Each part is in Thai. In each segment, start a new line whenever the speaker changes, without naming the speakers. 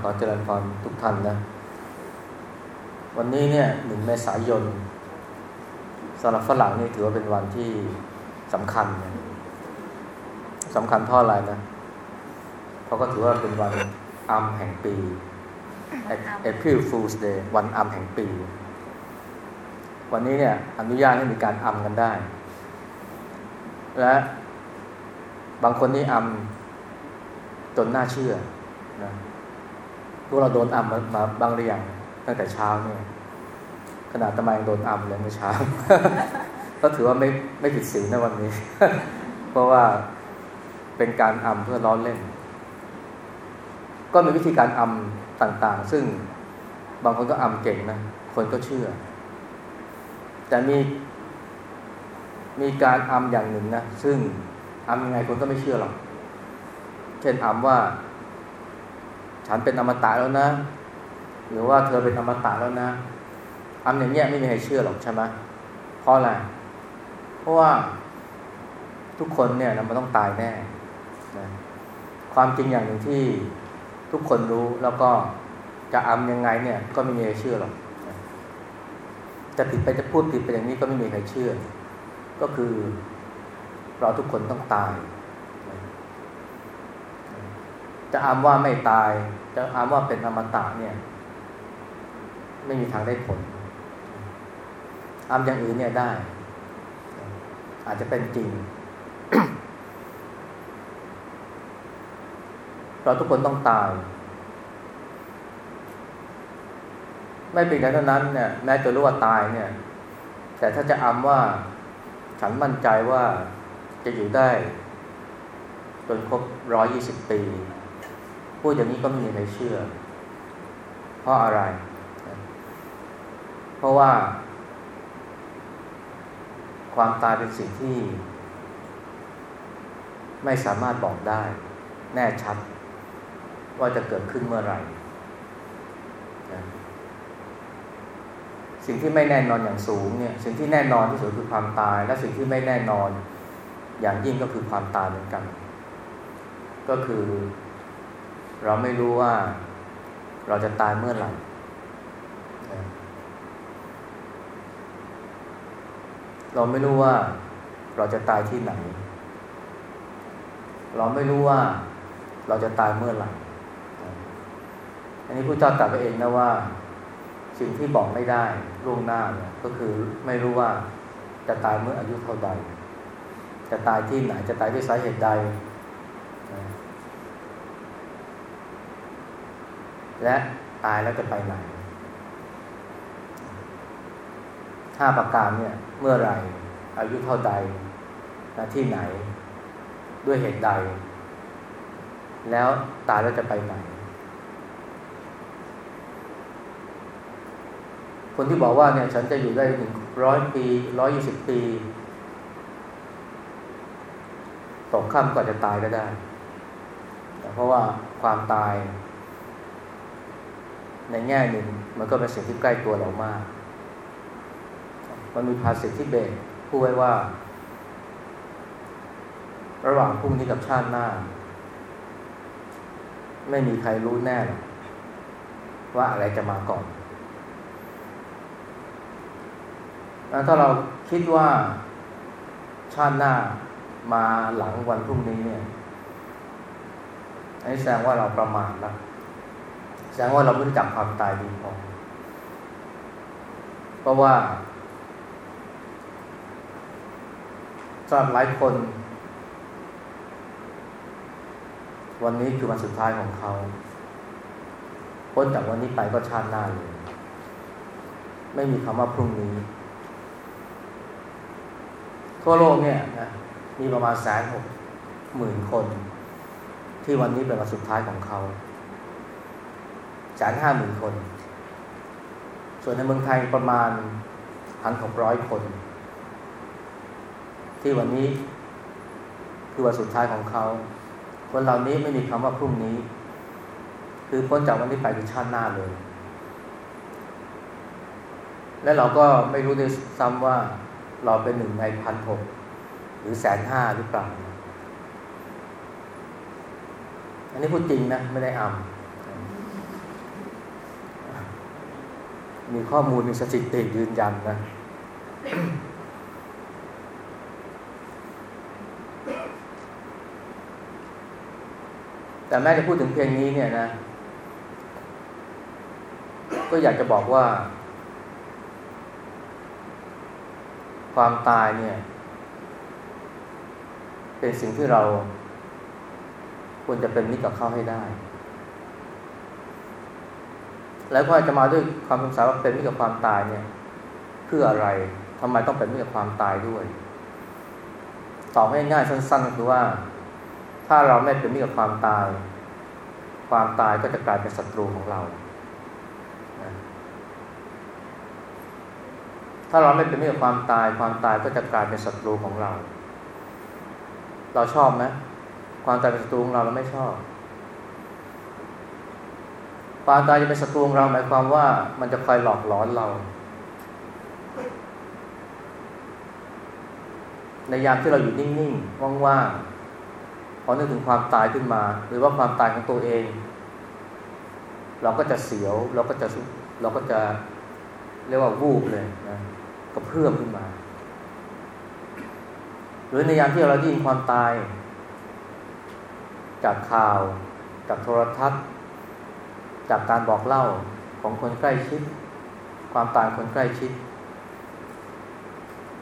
ขอเจริญพรทุกท่านนะ วันนี้เนี่ยหนึ่งเมษายนสำหรับฝรั่งนี่ถือว่าเป็นวันที่สำคัญนะสำคัญเท่าไรนะ เพราะก็ถือว่าเป็นวันอัมแห่งปี April Fool's Day วันอัมแห่งปี วันนี้เนี่ยอนุญาตให้มีการอัมกันได้ และบางคนนี่อัมจนน่าเชื่อนะ วกเราโดนอัมมามาบางเรียงตั้งแต่เช้าเนี่ยขนาดตะไมยังโดนอัมเลยเมื่อเช้า ก็ถือว่าไม่ไม่ผิดศีลในวันนี้ เพราะว่าเป็นการอัมเพื่อล้อเล่น ก็มีวิธีการอัมต่างๆ ซึ่งบางคนก็อัมเก่งนะคนก็เชื่อ แต่มี มีการอัมอย่างหนึ่งนะซึ่งอัมยังไงคนก็ไม่เชื่อหรอก เช่นอัมว่า ฉันเป็นอมตะแล้วนะ หรือว่าเธอเป็นอมตะแล้วนะอัมอย่างเงี้ยไม่มีใครเชื่อหรอกใช่ไหมเพราะอะไรเพราะว่าทุกคนเนี่ยมันต้องตายแน่นะความจริงอย่างหนึ่งที่ทุกคนรู้แล้วก็จะอำยังไงเนี่ย ก็ไม่มีใครเชื่อหรอกจะผิดไปจะพูดผิดไปอย่างนี้ก็ไม่มีใครเชื่อ ก็คือเราทุกคนต้องตาย จะอำว่าไม่ตาย จะอำว่าเป็นอมตะเนี่ย ไม่มีทางได้ผลอำอย่างอื่นเนี่ยได้ อาจจะเป็นจริง เราทุกคนต้องตาย ไม่เป็นไรเท่านั้นเนี่ยแม้จะรู้ว่าตายเนี่ย แต่ถ้าจะอำว่าฉันมั่นใจว่าจะอยู่ได้จนครบร้อยยี่สิบปี พูดอย่างนี้ก็ไม่มีใครเชื่อ เพราะอะไร เพราะว่า ความตายเป็นสิ่งที่ ไม่สามารถบอกได้ แน่ชัด ว่าจะเกิดขึ้นเมื่อไหร่ สิ่งที่ไม่แน่นอนอย่างสูงเนี่ย สิ่งที่แน่นอนที่สุดคือความตาย และสิ่งที่ไม่แน่นอนอย่างยิ่งก็คือความตายเหมือนกัน ก็คือ เราไม่รู้ว่าเราจะตายเมื่อไหร่เราไม่รู้ว่าเราจะตายที่ไหน เราไม่รู้ว่าเราจะตายเมื่อไหร่ อันนี้พระเจ้าตรัสไปเองนะว่า สิ่งที่บอกไม่ได้ล่วงหน้าเนี่ยก็คือไม่รู้ว่าจะตายเมื่ออายุเท่าใด จะตายที่ไหนจะตายด้วยสาเหตุใด และตายแล้วจะไปไหนห้าประการเนี่ย เมื่อไรอายุเท่าใดนะที่ไหน ด้วยเหตุใด แล้วตายแล้วจะไปไหน คนที่บอกว่าเนี่ย ฉันจะอยู่ได้ถึงร้อยปีร้อยยี่สิบปีตกข้ามก็จะตายก็ได้ แต่เพราะว่าความตาย ในแง่หนึ่งมันก็เป็นสิ่งที่ใกล้ตัวเรามาก มันมีภาษิตที่เบสพูดไว้ว่า ระหว่างพรุ่งนี้กับชาติหน้า ไม่มีใครรู้แน่หรอกว่าอะไรจะมาก่อนถ้าเราคิดว่าชาติหน้ามาหลังวันพรุ่งนี้เนี่ยอันนี้แสดงว่าเราประมาทแล้ว แสดงว่าเราไม่รู้จักความตายดีพอเพราะว่าสำหรับหลายคน วันนี้คือวันสุดท้ายของเขาพ้นจากวันนี้ไปก็ชาติหน้าเลยไม่มีคำว่าพรุ่งนี้ ทั่วโลกเนี่ยนะมีประมาณแสนหกหมื่นคน ที่วันนี้เป็นวันสุดท้ายของเขา แสนห้าหมื่นคน ส่วนในเมืองไทยประมาณพันหกร้อยคน ที่วันนี้คือวันสุดท้ายของเขา คนเหล่านี้ไม่มีคำว่าพรุ่งนี้ คือพ้นจากวันนี้ไปคือชาติหน้าเลย และเราก็ไม่รู้ด้วยซ้ำว่าเราเป็นหนึ่งในพันหกหรือแสนห้าหรือเปล่า อันนี้พูดจริงนะ ไม่ได้อำ มีข้อมูลมีสถิติยืนยันนะ แต่แม้จะพูดถึงเพลงนี้เนี่ยนะ ก็อยากจะบอกว่า ความตายเนี่ย เป็นสิ่งที่เราควรจะเป็นมิตรกับเขาให้ได้ แล้วก็จะมาด้วยความสงสัยว่าเป็นมิตรกับความตายเนี่ยเพื่ออะไรทำไมต้องเป็นมิตรกับความตายด้วยตอบให้ง่ายสั้นๆคือว่า ถ้าเราไม่เป็นมิตรกับความตาย ความตายก็จะกลายเป็นศัตรูของเรา ถ้าเราไม่เป็นมิตรกับความตาย ความตายก็จะกลายเป็นศัตรูของเรา เราชอบไหมความตายเป็นศัตรูของเราเราไม่ชอบ ความตายจะเป็นศัตรูของเราหมายความว่ามันจะคอยหลอกหลอนเรา ในยามที่เราอยู่นิ่งๆว่างๆพอนึกถึงความตายขึ้นมา หรือว่าความตายของตัวเอง เราก็จะเสียวเราก็จะเราก็จะเรียกว่าวูบเลยนะก็เพื่อมขึ้นมา หรือในยามที่เราได้ยินความตาย จากข่าว จากโทรทัศน์ จากการบอกเล่าของคนใกล้ชิด ความตายคนใกล้ชิด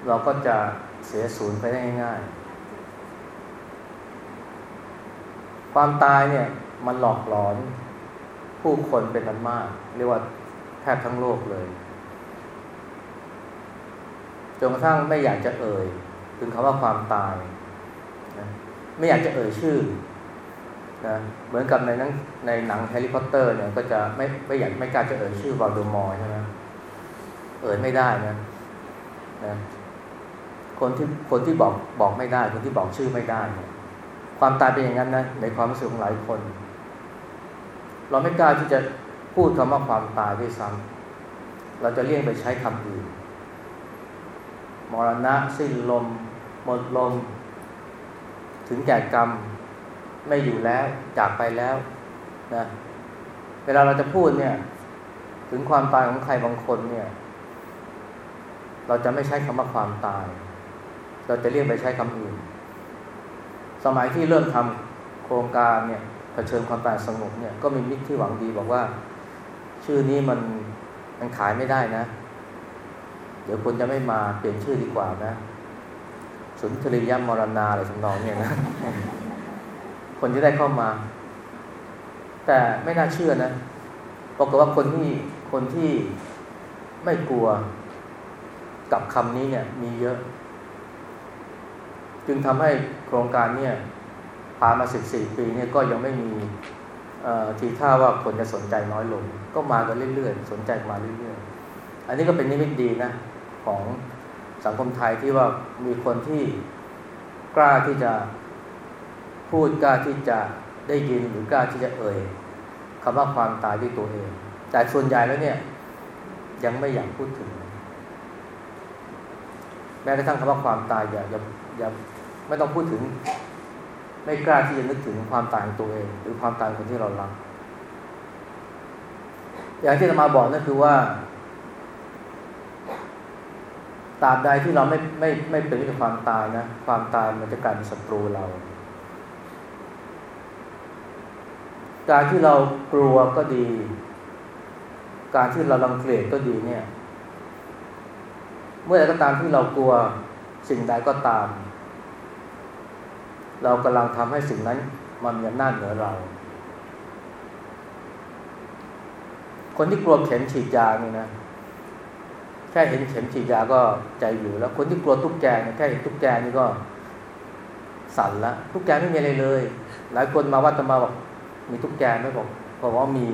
เราก็จะเสียสูญไปได้ง่ายๆความตายเนี่ยมันหลอกหลอนผู้คนเป็นอันมาก เรียกว่าแทบทั้งโลกเลยจนกระทั่งไม่อยากจะเอ่ย ถึงคำว่าความตายนะไม่อยากจะเอ่ยชื่อ นะเหมือนกับในนังในหนังแฮร์รี่พอตเตอร์เนี่ยก็จะไม่ไม่อยากไม่กล้าจะเอ่ยชื่อวอลเดอมอร์ใช่ไหมเอ่ยไม่ได้นะนะคนที่คนที่บอกบอกไม่ได้ คนที่บอกชื่อไม่ได้เนี่ยความตายเป็นอย่างนั้นนะในความรู้สึกของหลายคน เราไม่กล้าที่จะพูดคำว่าความตายด้วยซ้ำเราจะเลี่ยงไปใช้คำอื่นมรณะสิ้นลม หมดลม ถึงแก่กรรม ไม่อยู่แล้วจากไปแล้วนะเวลาเราจะพูดเนี่ย ถึงความตายของใครบางคนเนี่ย เราจะไม่ใช้คำว่าความตาย เราจะเรียกไปใช้คำอื่น สมัยที่เริ่มทำโครงการเนี่ยเผชิญความตายสงบเนี่ย ก็มีมิตรที่หวังดีบอกว่า ชื่อนี้มันมันขายไม่ได้นะ เดี๋ยวคนจะไม่มาเปลี่ยนชื่อดีกว่านะสุนทรียมรณาอะไรสำนองเนี่ยนะ คนจะได้เข้ามา แต่ไม่น่าเชื่อนะปรากฏว่าคนที่คนที่ไม่กลัวกับคำนี้เนี่ยมีเยอะ จึงทำให้โครงการเนี่ยผ่านมาสิบสี่ปีเนี่ยก็ยังไม่มีทีท่าว่าคนจะสนใจน้อยลง ก็มากันเรื่อยๆ สนใจมาเรื่อยๆ อันนี้ก็เป็นนิมิตดีนะของสังคมไทยที่ว่ามีคนที่กล้าที่จะ พูดกล้าที่จะได้ยินหรือกล้าที่จะเอ่ยคำว่าความตายด้วยตัวเอง แต่ส่วนใหญ่แล้วเนี่ย ยังไม่อยากพูดถึง แม้กระทั่งคำว่าความตายอย่าอย่าอย่าไม่ต้องพูดถึง ไม่กล้าที่จะนึกถึงความตายของตัวเอง หรือความตายของคนที่เรารักอย่างที่จะมาบอกนั่นคือว่าตราบใดที่เราไม่ไม่ไม่เป็นกับความตายนะ ความตายมันจะกลายเป็นศัตรูเรา การที่เรากลัวก็ดี การที่เราลังเกียจก็ดีเนี่ย เมื่อใดก็ตามที่เรากลัวสิ่งใดก็ตาม เรากำลังทำให้สิ่งนั้นมันมีอำนาจเหนือเรา คนที่กลัวเข็มฉีดยาเนี่ยนะแค่เห็นเข็มฉีดยาก็ใจอยู่แล้ว คนที่กลัวตุ๊กแกเนี่ยแค่เห็นตุ๊กแกนี่ก็สั่นละตุ๊กแกไม่มีอะไรเลย หลายคนมาวัดจะมาบอก มีตุ๊กแกไม่บอกบอกว่ามี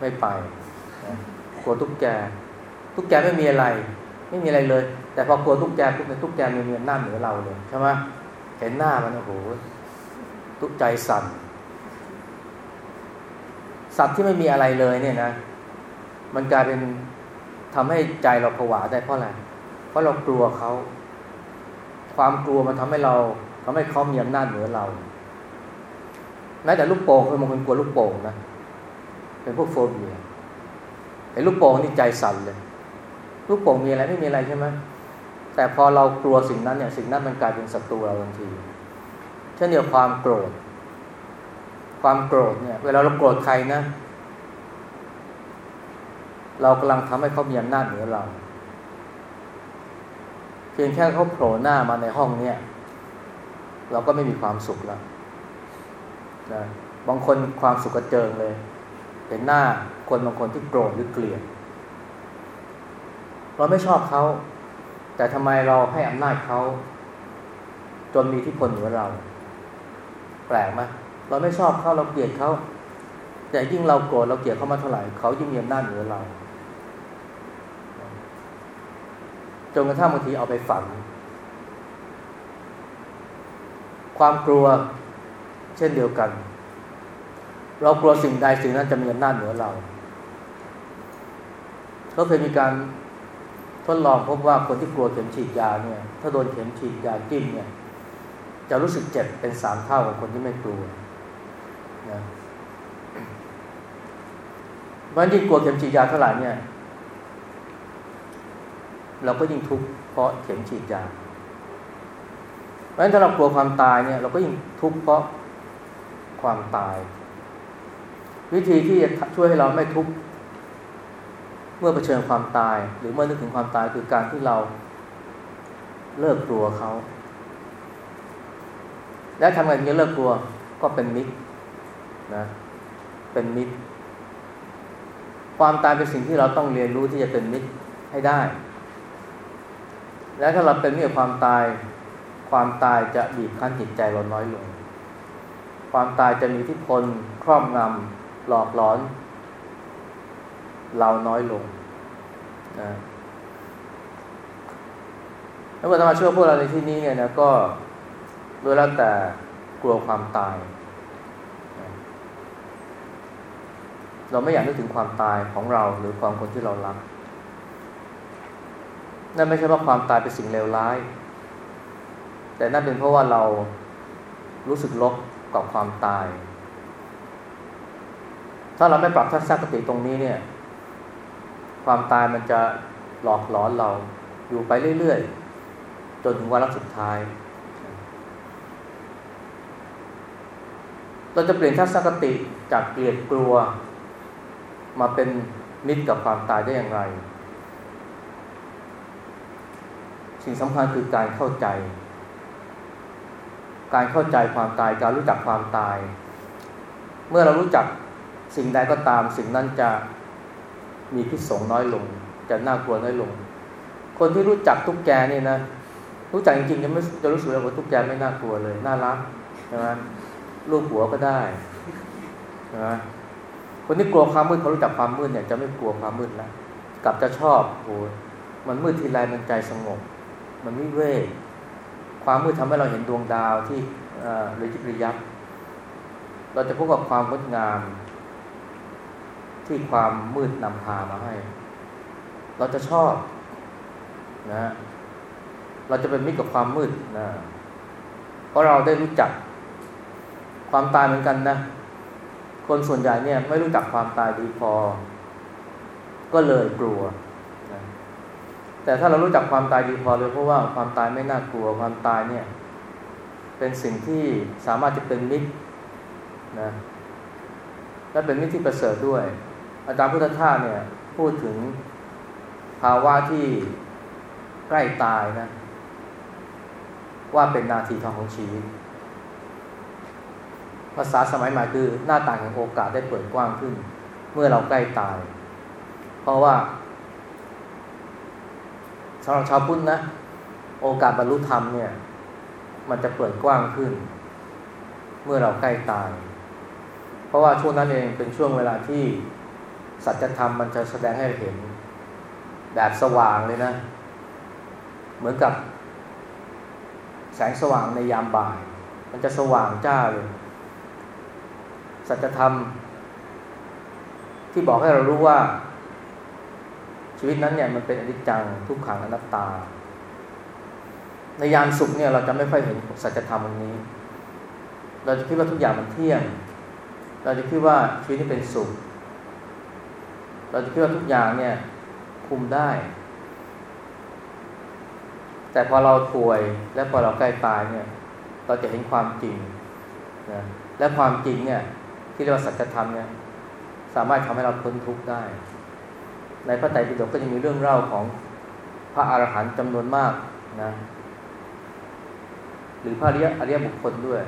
ไม่ไปกลัวตุ๊กแก ตุ๊กแกไม่มีอะไร ไม่มีอะไรเลย แต่พอกลัวตุ๊กแกปุ๊บเนี่ยตุ๊กแกมีเมียหน้าเหนือเราเลยใช่ไหมเห็นหน้ามันโอ้โหตุ๊กใจสั่นสัตว์ที่ไม่มีอะไรเลยเนี่ยนะ มันกลายเป็นทำให้ใจเราผวาได้เพราะอะไร เพราะเรากลัวเขา ความกลัวมันทำให้เราทำให้เขามีอำนาจเหนือเรา แม้แต่ลูกโป่งคือบางคนกลัวลูกโป่งนะเป็นพวกโฟเบียไอ้ลูกโป่งนี่ใจสั่นเลย ลูกโป่งมีอะไรไม่มีอะไรใช่ไหมแต่พอเรากลัวสิ่งนั้นเนี่ยสิ่งนั้นมันกลายเป็นศัตรูเราทันที เช่นเดียวความโกรธ ความโกรธเนี่ย เวลาเราโกรธใครนะ เรากำลังทำให้เขามีอำนาจเหนือเรา เพียงแค่เขาโผล่หน้ามาในห้องเนี่ย เราก็ไม่มีความสุขแล้ว นะบางคนความสุขกระเจิงเลย เห็นหน้าคนบางคนที่โกรธหรือเกลียด เราไม่ชอบเขา แต่ทำไมเราให้อำนาจเขา จนมีที่พลเหนือเรา แปลกไหมเราไม่ชอบเขาเราเกลียดเขาแต่ยิ่งเราโกรธเราเกลียดเขามาเท่าไหร่เขายิ่งมีอำนาจเหนือเราจนกระทั่งบางทีเอาไปฝันความกลัว เช่นเดียวกัน เรากลัวสิ่งใดสิ่งนั้นจะมีอำนาจเหนือเรา ก็เคยมีการทดลองพบว่าคนที่กลัวเข็มฉีดยาเนี่ย ถ้าโดนเข็มฉีดยาจิ้มเนี่ย จะรู้สึกเจ็บเป็นสามเท่าของคนที่ไม่กลัวนะวันที่กลัวเข็มฉีดยาเท่าไหร่เนี่ย เราก็ยิ่งทุกข์เพราะเข็มฉีดยาเพราะฉะนั้นถ้าเรากลัวความตายเนี่ย เราก็ยิ่งทุกข์เพราะ ความตาย วิธีที่จะช่วยให้เราไม่ทุกข์เมื่อเผชิญความตาย หรือเมื่อนึกถึงความตายคือการที่เราเลิกกลัวเขา และทำไงถึงจะเลิกกลัวก็เป็นมิตรนะเป็นมิตร ความตายเป็นสิ่งที่เราต้องเรียนรู้ที่จะเป็นมิตรให้ได้ และถ้าเราเป็นมิตรกับความตาย ความตายจะบีบคั้นจิตใจเราน้อยลง ความตายจะมีที่พลครอบงำหลอกหลอน เราน้อยลงนะแล้วก็ธรรมาช่วยพวกเราในที่นี้เนี่ยนะก็โดยแล้วแต่กลัวความตาย เราไม่อยากนึกถึงความตายของเราหรือความคนที่เรารัก นั่นไม่ใช่ว่าความตายเป็นสิ่งเลวร้าย แต่นั่นเป็นเพราะว่าเรารู้สึกลบ กับความตาย ถ้าเราไม่ปรับทัศนคติตรงนี้เนี่ย ความตายมันจะหลอกหลอนเราอยู่ไปเรื่อยๆ จนถึงวันสุดท้าย เราจะเปลี่ยนทัศนคติจากเกลียดกลัว มาเป็นมิตรกับความตายได้อย่างไร สิ่งสำคัญคือการเข้าใจ การเข้าใจความตายการรู้จักความตาย เมื่อเรารู้จักสิ่งใดก็ตาม สิ่งนั้นจะมีพิษสงน้อยลง จะน่ากลัวน้อยลง คนที่รู้จักตุ๊กแกนี่นะรู้จักจริงๆจะไม่จะรู้สึกว่าตุ๊กแกไม่น่ากลัวเลยน่ารักใช่ไหมลูกหัวก็ได้นะคนที่กลัวความมืดเขารู้จักความมืดเนี่ยจะไม่กลัวความมืดแล้วกลับจะชอบโอ้มันมืดทีไรมันใจสงบ มันไม่เวก ความมืดทำให้เราเห็นดวงดาวที่ระยิบระยับเราจะพบกับความงดงาม ที่ความมืดนำพามาให้ เราจะชอบนะ เราจะเป็นมิตรกับความมืดนะเพราะเราได้รู้จักความตายเหมือนกันนะ คนส่วนใหญ่เนี่ยไม่รู้จักความตายดีพอ ก็เลยกลัว แต่ถ้าเรารู้จักความตายดีพอเลยเพราะว่าความตายไม่น่ากลัวความตายเนี่ยเป็นสิ่งที่สามารถจะเป็นมิตรนะและเป็นมิตรที่ประเสริฐด้วย อาจารย์พุทธทาสเนี่ยพูดถึงภาวะที่ใกล้ตายนะว่าเป็นนาทีทองของชีวิต ภาษาสมัยใหม่คือหน้าต่างแห่งโอกาสได้เปิดกว้างขึ้น เมื่อเราใกล้ตาย เพราะว่า สำหรับชาวพุทธนะ โอกาสบรรลุธรรมเนี่ย มันจะเปิดกว้างขึ้น เมื่อเราใกล้ตาย เพราะว่าช่วงนั้นเองเป็นช่วงเวลาที่สัจธรรมมันจะแสดงให้เห็น แบบสว่างเลยนะ เหมือนกับ แสงสว่างในยามบ่าย มันจะสว่างจ้าเลย สัจธรรม ที่บอกให้เรารู้ว่า ชีวิตนั้นเนี่ยมันเป็นอนิจจังทุกขังอนัตตา ในยามสุขเนี่ยเราจะไม่ค่อยเห็นสัจธรรมตรงนี้ เราจะคิดว่าทุกอย่างมันเที่ยง เราจะคิดว่าชีวิตนี้เป็นสุข เราจะคิดว่าทุกอย่างเนี่ยคุมได้ แต่พอเราป่วยและพอเราใกล้ตายเนี่ยเราจะเห็นความจริงนะและความจริงเนี่ยที่เรียกว่าสัจธรรมเนี่ยสามารถทำให้เราพ้นทุกข์ได้ ในพระไตรปิฎกก็จะมีเรื่องเล่าของพระอรหันต์จำนวนมากนะหรือพระอริยอริยบุคคลด้วย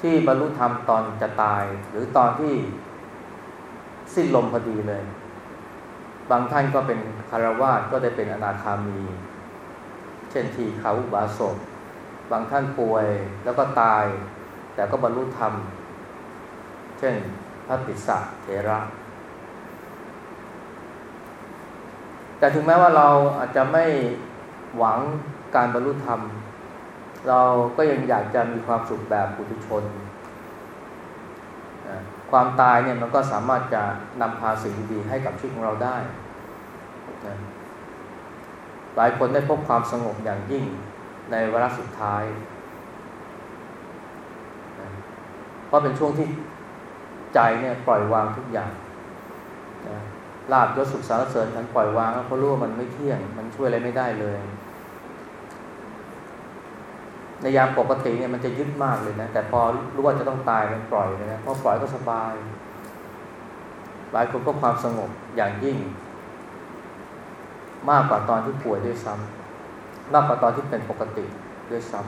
ที่บรรลุธรรมตอนจะตาย หรือตอนที่สิ้นลมพอดีเลย บางท่านก็เป็นคารวาสก็ได้เป็นอนาคามี เช่นทีขาอุบาสกบางท่านป่วยแล้วก็ตาย แต่ก็บรรลุธรรม เช่นพระติสสะเทระ แต่ถึงแม้ว่าเราอาจจะไม่หวังการบรรลุธรรม เราก็ยังอยากจะมีความสุขแบบปุถุชน ความตายเนี่ยมันก็สามารถจะนำพาสิ่งดีๆให้กับชีวิตของเราได้ หลายคนได้พบความสงบอย่างยิ่งในเวลาสุดท้าย เพราะเป็นช่วงที่ใจเนี่ยปล่อยวางทุกอย่าง ลาบยศสุขสารเสริญฉันปล่อยวางเพราะรู้ว่ามันไม่เที่ยง มันช่วยอะไรไม่ได้เลย ในยามปกติเนี่ยมันจะยึดมากเลยนะ แต่พอรู้ว่าจะต้องตายมันปล่อยเลยนะพราะปล่อยก็สบาย หลายคนก็ความสงบอย่างยิ่ง มากกว่าตอนที่ป่วยด้วยซ้ำมากกว่าตอนที่เป็นปกติด้วยซ้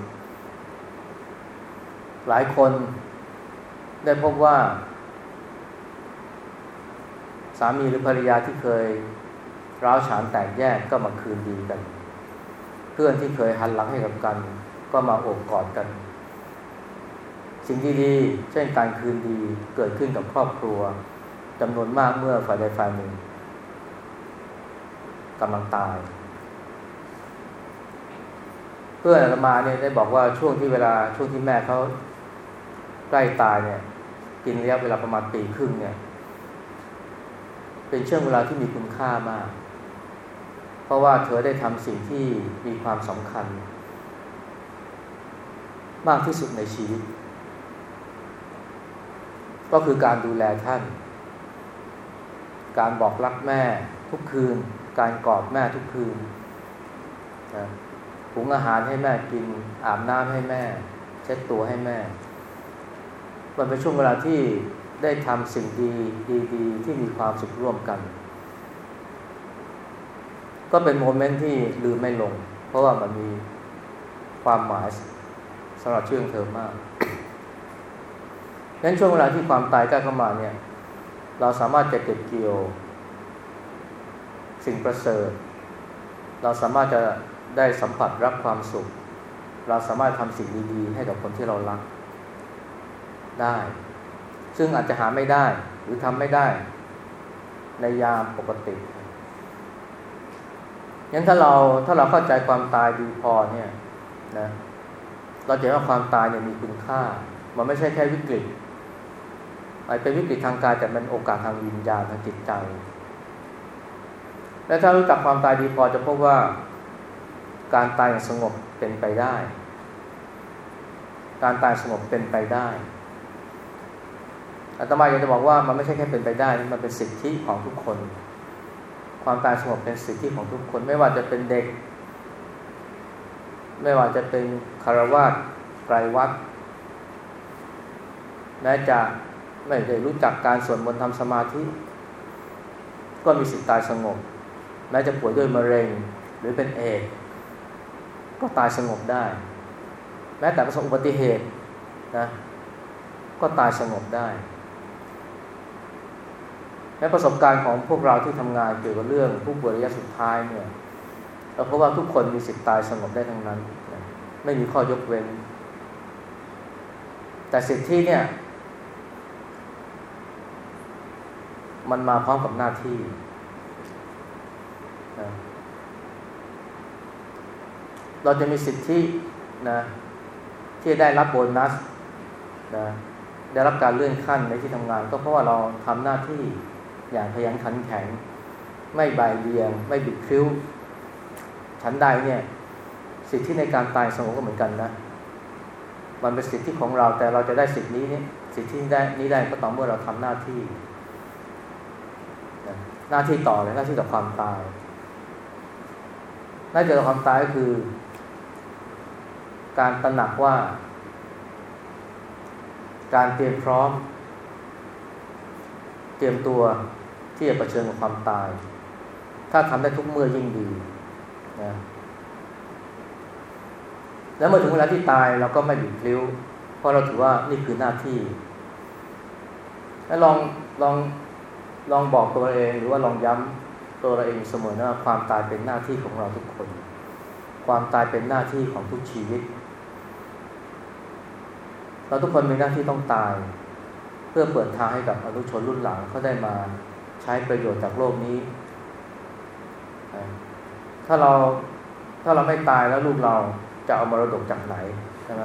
ำหลายคนได้พบว่าามีหรือภรรยาที่เคยร้าวฉานแตกแยกก็มาคืนดีกัน เพื่อนที่เคยหันหลังให้กับกัน ก็มาโอบกอดกัน สิ่งที่ดีเช่นการคืนดีเกิดขึ้นกับครอบครัวจำนวนมากเมื่อฝ่ายใดฝ่ายหนึ่งกำลังตาย เพื่อนอามาเนี่ยได้บอกว่าช่วงที่เวลาช่วงที่แม่เขาใกล้ตายเนี่ย กินระยะเวลาประมาณปีครึ่งเนี่ย เป็นช่วงเวลาที่มีคุณค่ามาก เพราะว่าเธอได้ทำสิ่งที่มีความสำคัญ มากที่สุดในชีวิต ก็คือการดูแลท่าน การบอกรักแม่ทุกคืน การกอดแม่ทุกคืนหุงอาหารให้แม่กิน อาบน้ำให้แม่ เช็ดตัวให้แม่ มันเป็นช่วงเวลาที่ ได้ทำสิ่งดีดีๆที่มีความสุขร่วมกัน ก็เป็นโมเมนต์ที่ลืมไม่ลง เพราะว่ามันมีความหมายสำหรับชื่อเธอมากงั้นช่วงเวลาที่ความตายใกล้เข้ามาเนี่ย เราสามารถจะเก็บเกี่ยวสิ่งประเสริฐ เราสามารถจะได้สัมผัสรับความสุข เราสามารถทำสิ่งดีๆ ให้กับคนที่เรารักได้ ซึ่งอาจจะหาไม่ได้ หรือทำไม่ได้ ในยามปกติงั้นถ้าเราถ้าเราเข้าใจความตายดีพอเนี่ยนะเราจะเห็นว่าความตายเนี่ยมีคุณค่า มันไม่ใช่แค่วิกฤตอาจเป็นวิกฤตทางกายแต่มันโอกาสทางวิญญาณทางจิตใจ และถ้ารู้จักความตายดีพอจะพบว่าการตายอย่างสงบเป็นไปได้ การตายสงบเป็นไปได้ อาตมาอยากจะบอกว่ามันไม่ใช่แค่เป็นไปได้ มันเป็นสิทธิของทุกคน ความตายสงบเป็นสิทธิของทุกคน ไม่ว่าจะเป็นเด็ก ไม่ว่าจะเป็นคารวะไกรวัดแม้จะไม่ได้รู้จักการสวดมนต์ทำสมาธิ ก็มีสิทธิตายสงบ แม้จะป่วยด้วยมะเร็งหรือเป็นเอดก็ตายสงบได้ แม้แต่ประสบอุบัติเหตุนะก็ตายสงบได้ และประสบการณ์ของพวกเราที่ทำงานเกี่ยวกับเรื่องผู้ป่วยระยะสุดท้ายเนี่ยเราพบว่าทุกคนมีสิทธิ์ตายสงบได้ทั้งนั้น ไม่มีข้อยกเว้น แต่สิทธิเนี่ย มันมาพร้อมกับหน้าที่ เราจะมีสิทธินะที่ได้รับโบนัสนะได้รับการเลื่อนขั้นในที่ทำงาน ก็เพราะว่าเราทำหน้าที่ อย่างขยันขันแข็ง ไม่ใบเบียง ไม่บิดคิ้วฉันใดเนี่ย สิทธิในการตายสงบก็เหมือนกันนะ มันเป็นสิทธิของเราแต่เราจะได้สิทธินี้เนี่ยสิทธิได้นี้ได้ก็ต่อเมื่อเราทำหน้าที่หน้าที่ต่อเลยหน้าที่ต่อความตายหน้าที่ต่อความตายก็คือ การตระหนักว่า การเตรียมพร้อม เตรียมตัว ที่จะะเผชิญกับความตาย ถ้าทำได้ทุกเมื่อยิ่งดีนะแล้วเมื่อถึงเวลาที่ตายเราก็ไม่หยุดพลิ้ว เพราะเราถือว่านี่คือหน้าที่ แล้วลองลองลองบอกตัวเองหรือว่าลองย้ำตัวเราเองเสมอนะความตายเป็นหน้าที่ของเราทุกคน ความตายเป็นหน้าที่ของทุกชีวิต เราทุกคนมีหน้าที่ต้องตาย เพื่อเปิดทางให้กับอนุชนรุ่นหลังเขาได้มา ใช้ประโยชน์จากโลกนี้ ถ้าเราถ้าเราไม่ตายแล้วลูกเราจะเอามรดกจากไหนใช่ไหม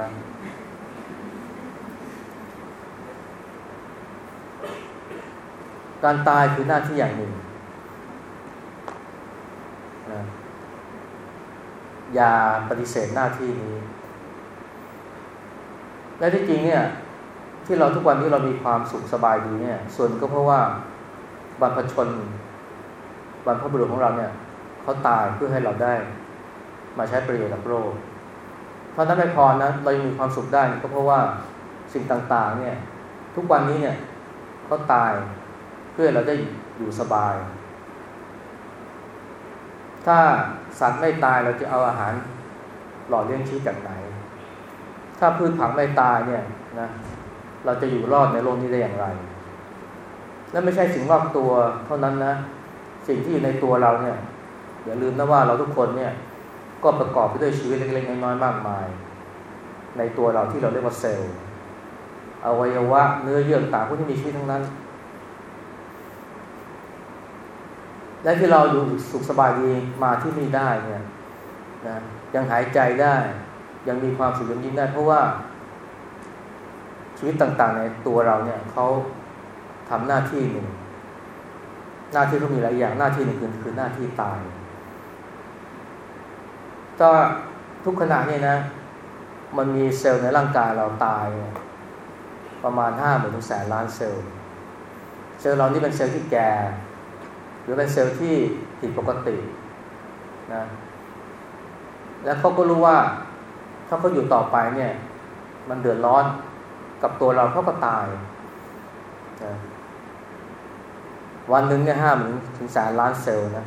การตายคือหน้าที่อย่างหนึ่งนะอย่าปฏิเสธหน้าที่นี้ และที่จริงเนี่ย ที่เราทุกวันนี้เรามีความสุขสบายดีเนี่ย ส่วนก็เพราะว่า บรรพชนบรรพบุรุษของเราเนี่ยเขาตายเพื่อให้เราได้ มาใช้ประโยชน์กับโลกเพราะนั้นไม่พอนะเรายังมีความสุขได้ก็เพราะว่าสิ่งต่างๆ เนี่ย ทุกวันนี้เนี่ยเขาตายเพื่อเราได้อยู่สบาย ถ้าสัตว์ไม่ตายเราจะเอาอาหารหล่อเลี้ยงชีวิตจากไหน ถ้าพืชผักไม่ตายเนี่ยนะเราจะอยู่รอดในโลกนี้ได้อย่างไร และไม่ใช่สิ่งรอบตัวเท่านั้นนะ สิ่งที่อยู่ในตัวเราเนี่ยอย่าลืมนะว่าเราทุกคนเนี่ยก็ประกอบไปด้วยชีวิตเล็กๆน้อยๆมากมาย ในตัวเราที่เราเรียกว่าเซลล์อวัยวะเนื้อเยื่อต่างพวกที่มีชีวิตทั้งนั้น และที่เราอยู่สุขสบายดีมาที่นี่ได้เนี่ยนะยังหายใจได้ ยังมีความสุขยังยิ้มได้ เพราะว่าชีวิตต่างๆ ในตัวเราเนี่ยเขา ทำหน้าที่หนึ่ง หน้าที่เขามีหลายอย่างหน้าที่หนึ่งคือคือหน้าที่ตายก็ทุกขณะนี่นะ มันมีเซลล์ในร่างกายเราตาย ประมาณห้าหมื่นถึงแสนล้านเซลล์ เซลล์เรานี่เป็นเซลล์ที่แก่ หรือเป็นเซลล์ที่ผิดปกตินะแล้วเขาก็รู้ว่า ถ้าเขาอยู่ต่อไปเนี่ย มันเดือดร้อนกับตัวเราเขาก็ตายนะ วันหนึ่งเนี่ยห้าหมถึงแสนล้านเซลล์นะ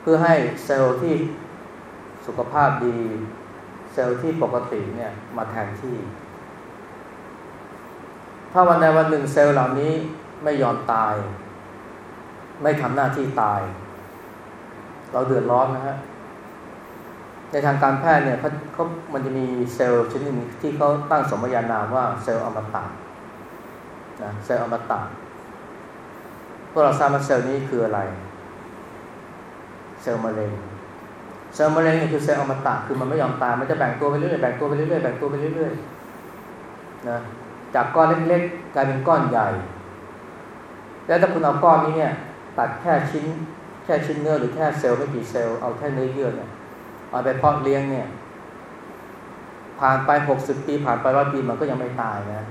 เพื่อให้เซลล์ที่สุขภาพดี เซลล์ที่ปกติเนี่ยมาแทนที่ ถ้าวันใดวันหนึ่งเซลล์เหล่านี้ไม่ยอมตาย ไม่ทำหน้าที่ตาย เราเดือดร้อนนะฮะในทางการแพทย์เนี่ยเขาเขามันจะมีเซลล์ชนิดนึงที่เขาตั้งสมญานามว่าเซลล์อมตะนะเซลล์อมตะ พวกเราทราบว่าเซลล์นี้คืออะไร เซลล์มะเร็ง เซลล์มะเร็งคือเซลล์อมตะคือมันไม่ยอมตาย มันจะแบ่งตัวไปเรื่อยๆแบ่งตัวไปเรื่อยๆแบ่งตัวไปเรื่อยๆนะจากก้อนเล็กๆกลายเป็นก้อนใหญ่ แล้วถ้าคุณเอาก้อนนี้เนี่ยตัดแค่ชิ้นแค่ชิ้นเนื้อหรือแค่เซลล์ไม่กี่เซลล์เอาแค่เนื้อเยื่อเนี่ยเอาไปเพาะเลี้ยงเนี่ยผ่านไปหกสิบปีผ่านไปร้อยปีมันก็ยังไม่ตายนะ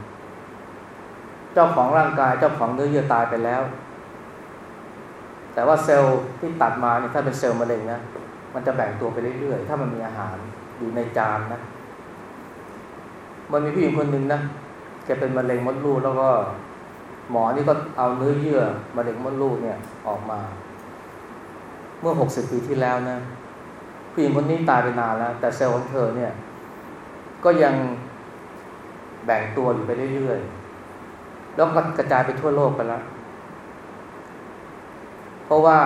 เจ้าของร่างกายเจ้าของเนื้อเยื่อตายไปแล้ว แต่ว่าเซลล์ที่ตัดมาเนี่ยถ้าเป็นเซลล์มะเร็งนะมันจะแบ่งตัวไปเรื่อยๆ ถ้ามันมีอาหารอยู่ในจานนะ มันมีผู้หญิงคนหนึ่งนะแกเป็นมะเร็งมดลูกแล้วก็ หมอนี่ก็เอาเนื้อเยื่อมะเร็งมดลูกเนี่ยออกมา เมื่อหกสิบปีที่แล้วนะผู้หญิงคนนี้ตายไปนานแล้ว แต่เซลล์ของเธอเนี่ย ก็ยังแบ่งตัวอยู่ไปเรื่อยๆ แล้วก็กระจายไปทั่วโลกไปแล้ว เพราะว่า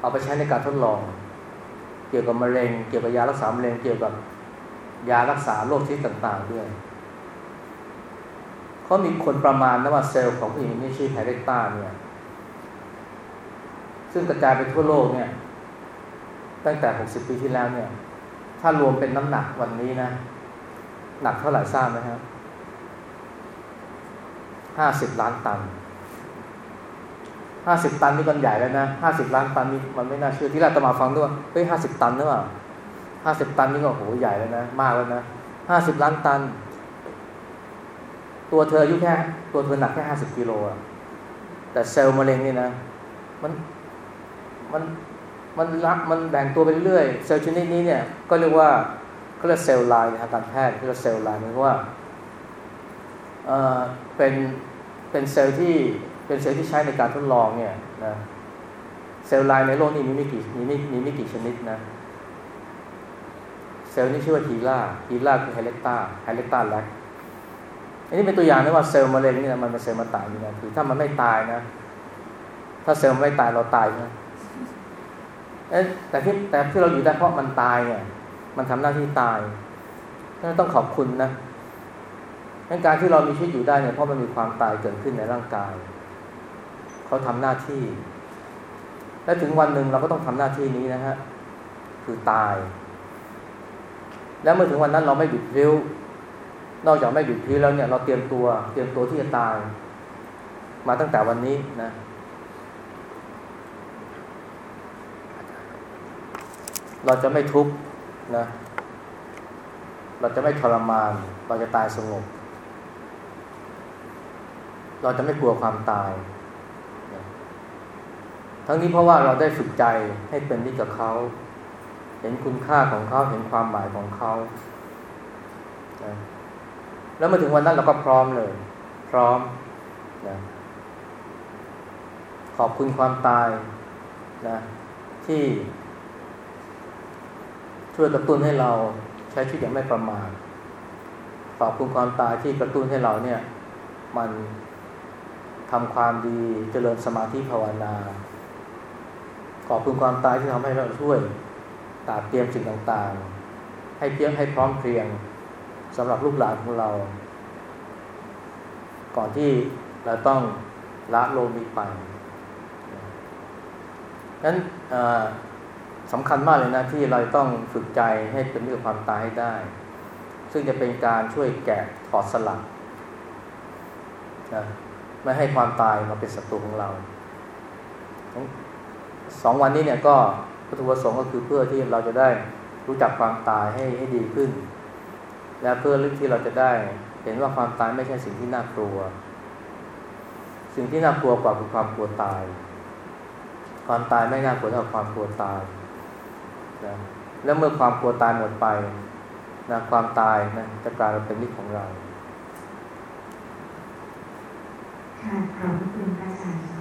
เอาไปใช้ในการทดลอง เกี่ยวกับมะเร็ง เกี่ยวกับยารักษามะเร็งเกี่ยวกับยารักษาโรคชนิดต่าง ๆ ด้วยเขามีคนประมาณนะว่าเซลล์ของผู้หญิงนี่ชื่อไพเรกต้าเนี่ย ซึ่งกระจายไปทั่วโลกเนี่ย ตั้งแต่หกสิบปีที่แล้วเนี่ย ถ้ารวมเป็นน้ำหนักวันนี้นะ หนักเท่าไหร่ทราบไหมครับห้าสิบล้านตัน ห้าสิบตันนี่กันใหญ่แล้วนะห้าสิบล้านตันนี่มันไม่น่าเชื่อที่แรกตมาฟังด้วยเฮ้ยห้าสิบตันหรือเปล่าห้าสิบตันนี่ก็โหใหญ่แล้วนะมากแล้วนะห้าสิบล้านตัน ตัวเธออายุแค่ ตัวเธอหนักแค่ห้าสิบกิโลอะแต่เซลล์มะเร็งนี่นะ มันมันมันรักมันแบ่งตัวไปเรื่อยเซลล์ชนิดนี้เนี่ยก็เรียกว่าก็เรียกเซลล์ไลน์ทางการแพทย์เรียกเซลล์ไลน์หมายว่าเออเป็นเป็นเซลล์ที่ เป็นเซลล์ที่ใช้ในการทดลองเนี่ยนะ cell line ในโลกนี้มีไม่กี่มีไม่มีไม่กี่ชนิดนะเซลล์นี้ชื่อว่า HeLa HeLa คือ Henrietta Henrietta Lacks อันนี้เป็นตัวอย่างนะว่าเซลล์มะเร็งนี่นะมันเป็นเซลล์อมตะนี่นะคือถ้ามันไม่ตายนะ ถ้าเซลล์ไม่ตายเราตายนะแต่ที่แต่ที่เราอยู่ได้เพราะมันตายเนี่ย มันทำหน้าที่ตายต้องขอบคุณนะการที่เรามีชีวิตอยู่ได้เนี่ยเพราะมันมีความตายเกิดขึ้นในร่างกาย เขาทำหน้าที่ และถึงวันหนึ่งเราก็ต้องทำหน้าที่นี้นะฮะคือตาย แล้วเมื่อถึงวันนั้นเราไม่หยุดริ้วนอกจากไม่หยุดริ้วแล้วเนี่ยเราเตรียมตัว เตรียมตัวที่จะตาย มาตั้งแต่วันนี้นะเราจะไม่ทุกข์นะ เราจะไม่ทรมาน เราจะตายสงบ เราจะไม่กลัวความตาย ทั้งนี้เพราะว่าเราได้ฝึกใจให้เป็นนิจกับเขา เห็นคุณค่าของเขาเห็นความหมายของเขา แล้วมาถึงวันนั้นเราก็พร้อมเลย พร้อมนะขอบคุณความตายนะที่ช่วยกระตุ้นให้เราใช้ชีวิตอย่างไม่ประมาทขอบคุณความตายที่กระตุ้นให้เราเนี่ย มันทำความดีเจริญสมาธิภาวนา ขอบคุณความตายที่ทำให้เราช่วยตาเตรียมสิ่งต่างๆ ให้เพียงให้พร้อมเพรียงสำหรับลูกหลานของเรา ก่อนที่เราต้องละโลกนี้ไปนั้นสำคัญมากเลยนะที่เราต้องฝึกใจให้เป็นเรื่องความตายให้ได้ ซึ่งจะเป็นการช่วยแกะถอดสลักนะไม่ให้ความตายมาเป็นศัตรูของเรา สองวันนี้เนี่ยก็วัตถุประสงค์ก็คือเพื่อที่เราจะได้รู้จักความตายให้ให้ดีขึ้น และเพื่อที่เราจะได้เห็นว่าความตายไม่ใช่สิ่งที่น่ากลัว สิ่งที่น่ากลัวกว่าคือความกลัวตาย ความตายไม่น่ากลัวเท่าความกลัวตายนะแล้วเมื่อความกลัวตายหมดไปนะความตายนะจะกลายเป็นนิจของเรา
ค่ะขอบคุณพระอาจารย์